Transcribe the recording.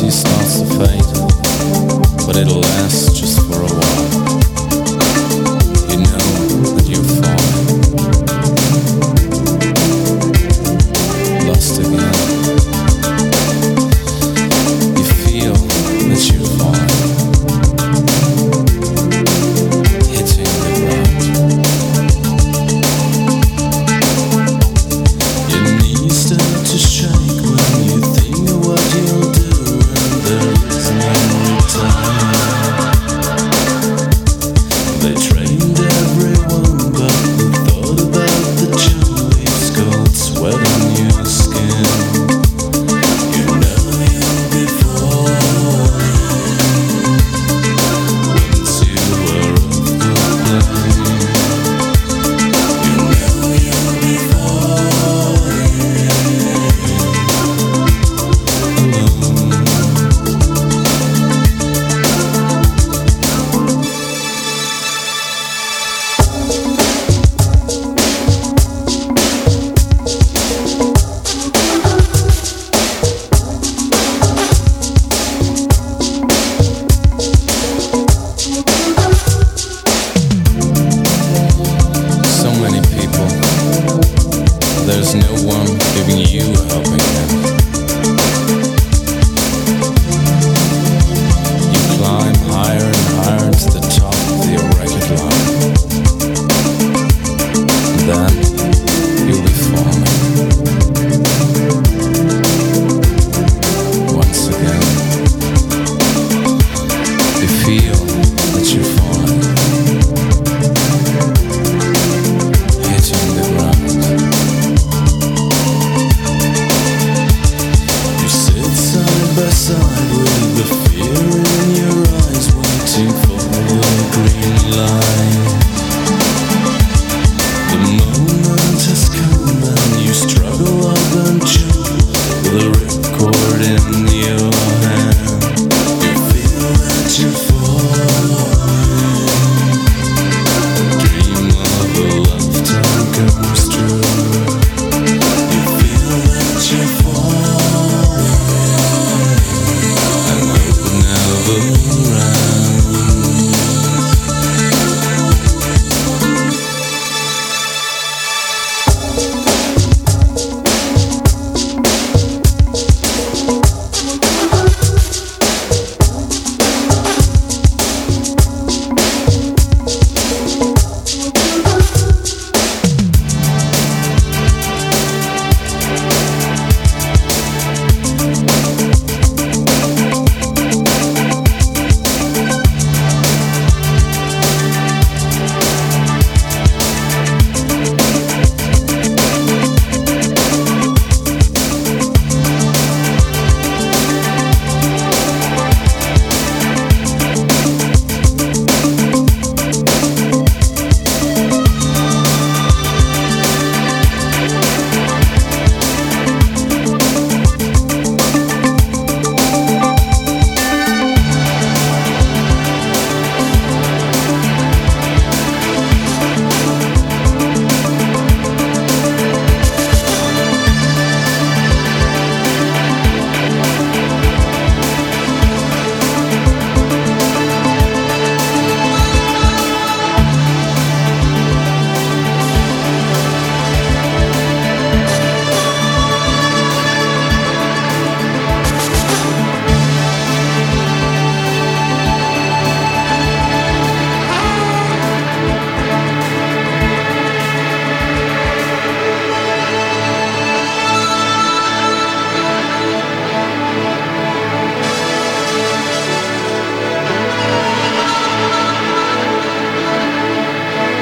reality starts to fade, but it'll last There's no one giving you a helping hand. You climb higher and higher to the top of your racket line. And then you'll be falling. Once again, you feel